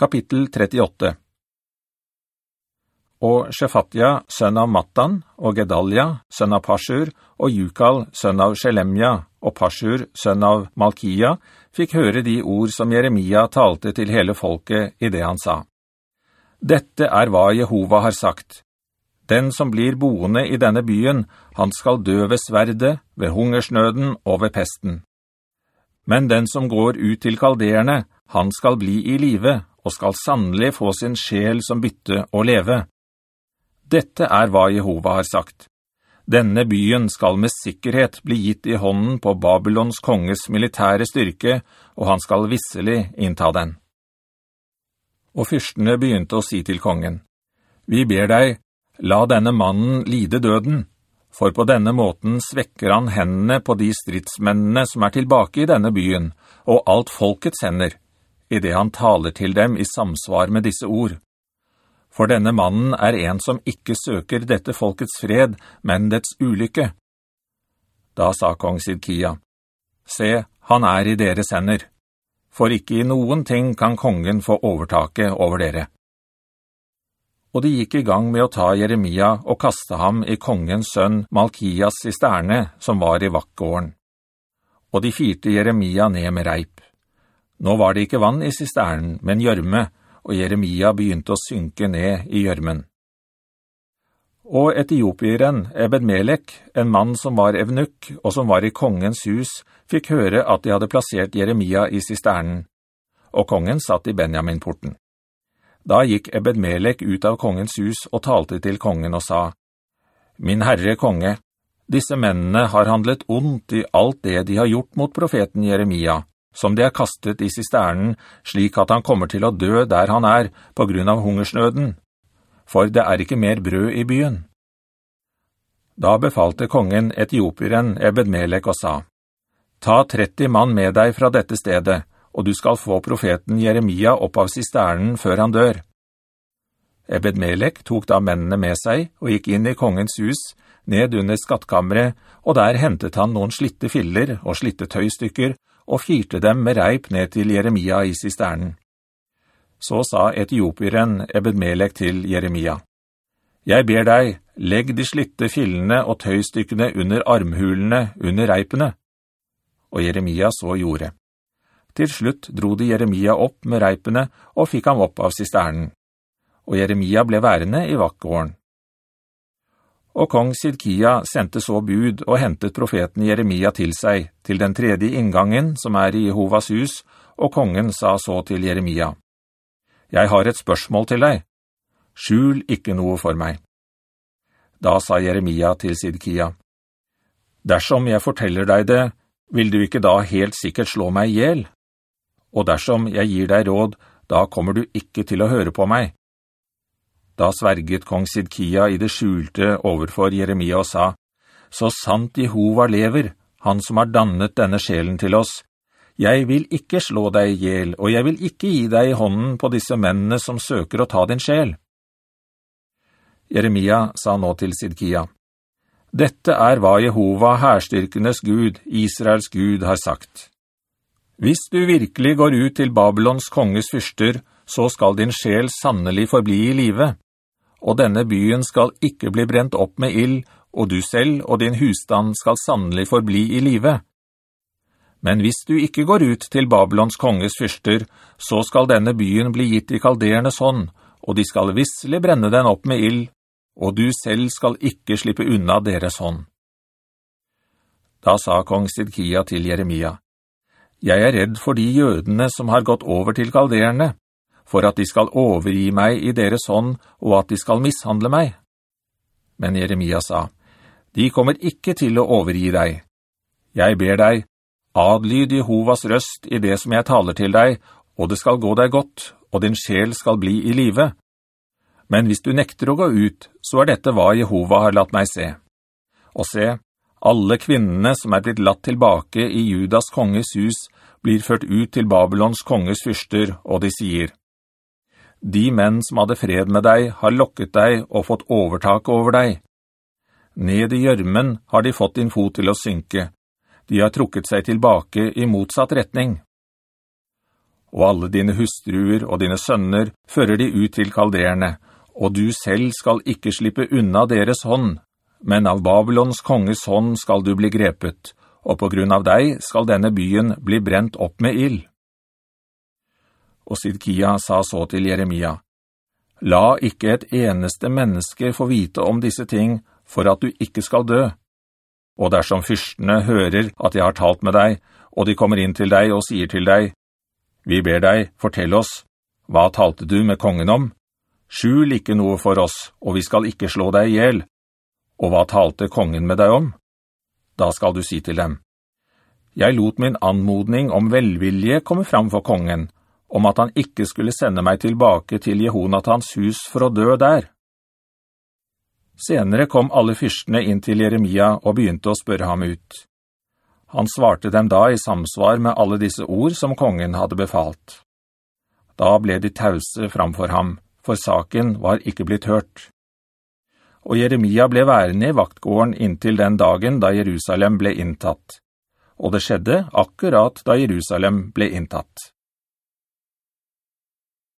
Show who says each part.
Speaker 1: Kapittel 38 Og Shefatia, sønn av Mattan, og Gedalia, sønn av Pashur, og Jukal, sønn av Shelemja, og Pashur, sønn av Malkia, fikk høre de ord som Jeremia talte til hele folket i det han sa. Dette er hva Jehova har sagt. Den som blir boende i denne byen, han skal dø ved sverde, ved hungersnøden og ved pesten. Men den som går ut til kalderene, han skal bli i live, og skal sannelig få sin sjel som bytte å leve. Dette er hva Jehova har sagt. Denne byen skal med sikkerhet bli gitt i hånden på Babylons konges militære styrke, og han skal visselig innta den. Og fyrstene begynte å si til kongen, «Vi ber deg, la denne mannen lide døden, for på denne måten svekker han hendene på de stridsmennene som er tilbake i denne byen, og alt folkets hender, i det han taler til dem i samsvar med disse ord. For denne mannen er en som ikke søker dette folkets fred, men dets ulykke. Da sa kong Sidkia, «Se, han er i deres hender, for ikke i noen ting kan kongen få overtake over dere.» Og de gikk i gang med å ta Jeremia og kaste ham i kongens sønn Malkias sisterne, som var i vakkgården. Og de fyrte Jeremia ned med reip. Nå var det ikke vann i sisternen, men gjørme, og Jeremia begynte å synke ned i gjørmen. Og etiopieren Ebed-Melek, en mann som var evnukk og som var i kongens hus, fikk høre at de hadde plassert Jeremia i sisternen, og kongen satt i Benjamin-porten. Da gikk Ebed-Melek ut av kongens hus og talte til kongen og sa, «Min herre konge, disse mennene har handlet ondt i alt det de har gjort mot profeten Jeremia, som de er kastet i sisternen, slik at han kommer til å dø der han er, på grunn av hungersnøden. For det er ikke mer brød i byen. Da befalte kongen etiopieren Ebed-Melek og sa, «Ta 30 mann med deg fra dette stedet, og du skal få profeten Jeremia opp av sisternen før han dør.» Ebed-Melek tok da mennene med seg og gikk inn i kongens hus, ned under skattkammeret, og der hentet han noen slitte filler og slitte tøystykker og fyrte dem med reip ned til Jeremia i sisternen. Så sa etiopieren Ebed-Melek til Jeremia, «Jeg ber deg, legg de slitte fillene og tøystykkene under armhulene, under reipene.» Og Jeremia så gjorde. Til slutt dro de Jeremia opp med reipene og fikk ham opp av sisternen. Og Jeremia ble værende i vakkgården. Og kong Sidkia sendte så bud og hentet profeten Jeremia til seg, til den tredje inngangen som er i Jehovas hus, og kongen sa så til Jeremia, «Jeg har et spørsmål til deg. Skjul ikke noe for meg.» Da sa Jeremia til Sidkia, «Dersom jeg forteller deg det, vil du ikke da helt sikkert slå meg ihjel? Og dersom jeg gir deg råd, da kommer du ikke til å høre på meg.» Da sverget kong Sidkia i det skjulte overfor Jeremia og sa, «Så sant Jehova lever, han som har dannet denne sjelen til oss, jeg vil ikke slå deg ihjel, og jeg vil ikke gi deg i hånden på disse mennene som søker å ta din sjel.» Jeremia sa nå til Sidkia, «Dette er hva Jehova, herstyrkenes Gud, Israels Gud, har sagt. Hvis du virkelig går ut til Babylons konges fyrster, så skal din sjel sannelig forbli i livet, og denne byen skal ikke bli brent opp med ill, og du selv og din husstand skal sannelig forbli i live. Men hvis du ikke går ut til Babylons konges fyrster, så skal denne byen bli gitt i kaldernes hånd, og de skal visselig brenne den opp med ill, og du selv skal ikke slippe unna deres hånd. Da sa kong Sidkia til Jeremia, «Jeg er redd for de jødene som har gått over til kalderne, for at de skal overgi meg i deres hånd, og at de skal mishandle meg. Men Jeremia sa, de kommer ikke til å overgi deg. Jeg ber deg, adlyd Jehovas røst i det som jeg taler til deg, og det skal gå deg godt, og din sjel skal bli i live. Men hvis du nekter å gå ut, så er dette hva Jehova har latt meg se. Og se, alle kvinnene som er blitt latt tilbake i Judas konges hus, blir ført ut til Babylons konges fyrster, og de sier, de menn som hadde fred med deg har lokket deg og fått overtak over deg. Ned i gjørmen har de fått din fot til å synke. De har trukket seg tilbake i motsatt retning. og alle dine hustruer og dine sønner fører de ut til kalderene, og du selv skal ikke slippe unna deres hånd, men av Babylons konges hånd skal du bli grepet, og på grunn av deg skal denne byen bli brent opp med ild. Og Sidkia sa så til Jeremia, «La ikke et eneste menneske få vite om disse ting, for at du ikke skal dø. Og dersom fyrstene hører at jeg har talt med deg, og de kommer inn til deg og sier til deg, «Vi ber deg, fortell oss, hva talte du med kongen om? Skjul ikke noe for oss, og vi skal ikke slå deg ihjel. Og hva talte kongen med deg om?» Da skal du si til dem, «Jeg lot min anmodning om velvilje komme fram for kongen, om at han ikke skulle sende meg tilbake til Jehonatans hus for å dø der.» Senere kom alle fyrstene inn til Jeremia og begynte å spørre ham ut. Han svarte dem da i samsvar med alle disse ord som kongen hadde befalt. Da ble de tause framfor ham, for saken var ikke blitt hørt og Jeremia ble værende i vaktgården inntil den dagen da Jerusalem ble inntatt. Og det skjedde akkurat da Jerusalem ble inntatt.